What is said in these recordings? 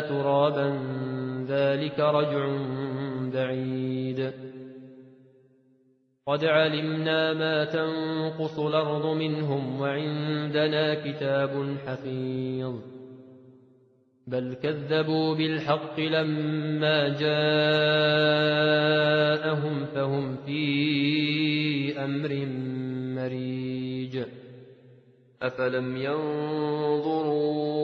ترابا ذلك رجع بعيد. قد علمنا ما تنقص الأرض منهم وعندنا كتاب حفيظ. بل كذبوا بالحق لما جاءهم فهم في أمر مريج. أفلم ينظروا إلى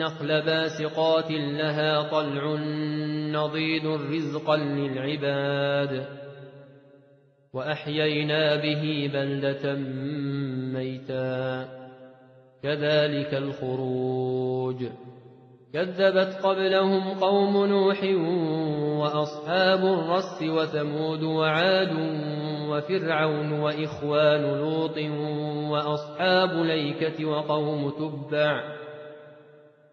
والنخل باسقات لها طلع نضيد رزقا للعباد وأحيينا به بلدة ميتا. كذلك الخروج. كذبت قبلهم قوم نوح وأصحاب الرس وثمود وعاد وفرعون وإخوان لوط وأصحاب ليكة وقوم تبع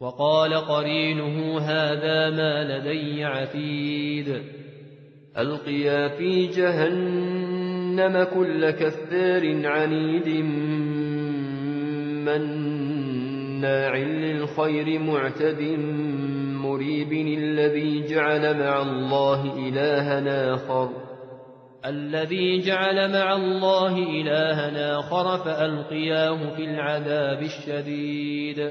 وقال قرينه هذا ما لدي عتيد. ألقيا في جهنم كل كثار عنيد مناع للخير معتد مريب الذي جعل مع الله إلها آخر. الذي جعل مع الله إلها آخر فألقياه في العذاب الشديد.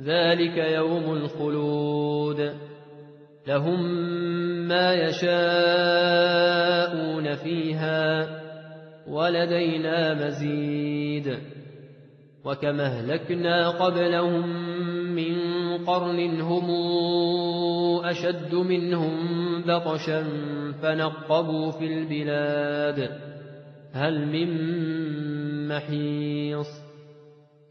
ذلك يوم الخلود لهم ما يشاءون فيها ولدينا مزيد وكما اهلكنا قبلهم من قرن هم أشد منهم بطشا فنقبوا في البلاد هل من محيص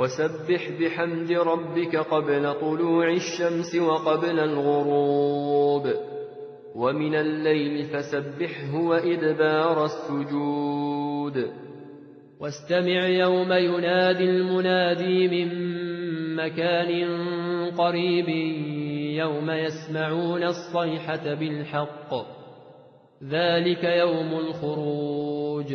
وسبح بحمد ربك قبل طلوع الشمس وقبل الغروب ومن الليل فسبحه وإدبار السجود واستمع يوم ينادي المنادي من مكان قريب يوم يسمعون الصيحة بالحق ذلك يوم الخروج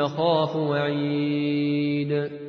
يخاف وعيد.